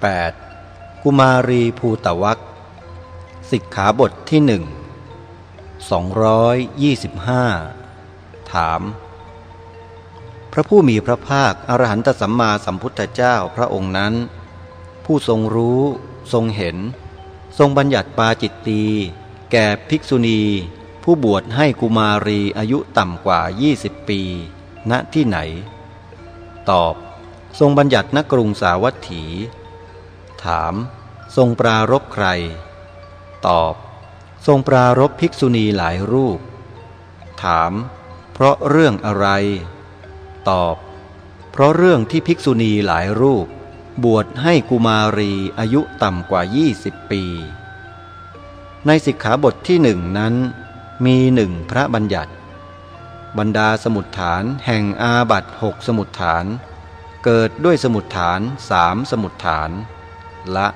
8. กุมารีภูตวักสิกขาบทที่หนึ่ง225 ถาม พระผู้มีพระภาค อรหันตสัมมาสัมพุทธเจ้าพระองค์นั้น ผู้ทรงรู้ทรงเห็น ทรงบัญญัติปาจิตตี แก่ภิกษุณี ผู้บวชให้กุมารีอายุต่ำกว่า 20 ปี ณที่ไหน ตอบ ทรงบัญญัติณกรุงสาวัตถี ถาม ทรงปรารบใคร ตอบ ทรงปรารบภิกษุณีหลายรูป ถาม เพราะเรื่องอะไร ตอบ เพราะเรื่องที่ภิกษุณีหลายรูป บวชให้กุมารีอายุต่ำกว่า 20 ปี ในสิกขาบทที่หนึ่งนั้น มีหนึ่งพระบัญญัติ บรรดาสมุดฐานแห่งอาบัตหกสมุดฐานเกิดด้วยสมุดฐานสามสมุดฐาน ละ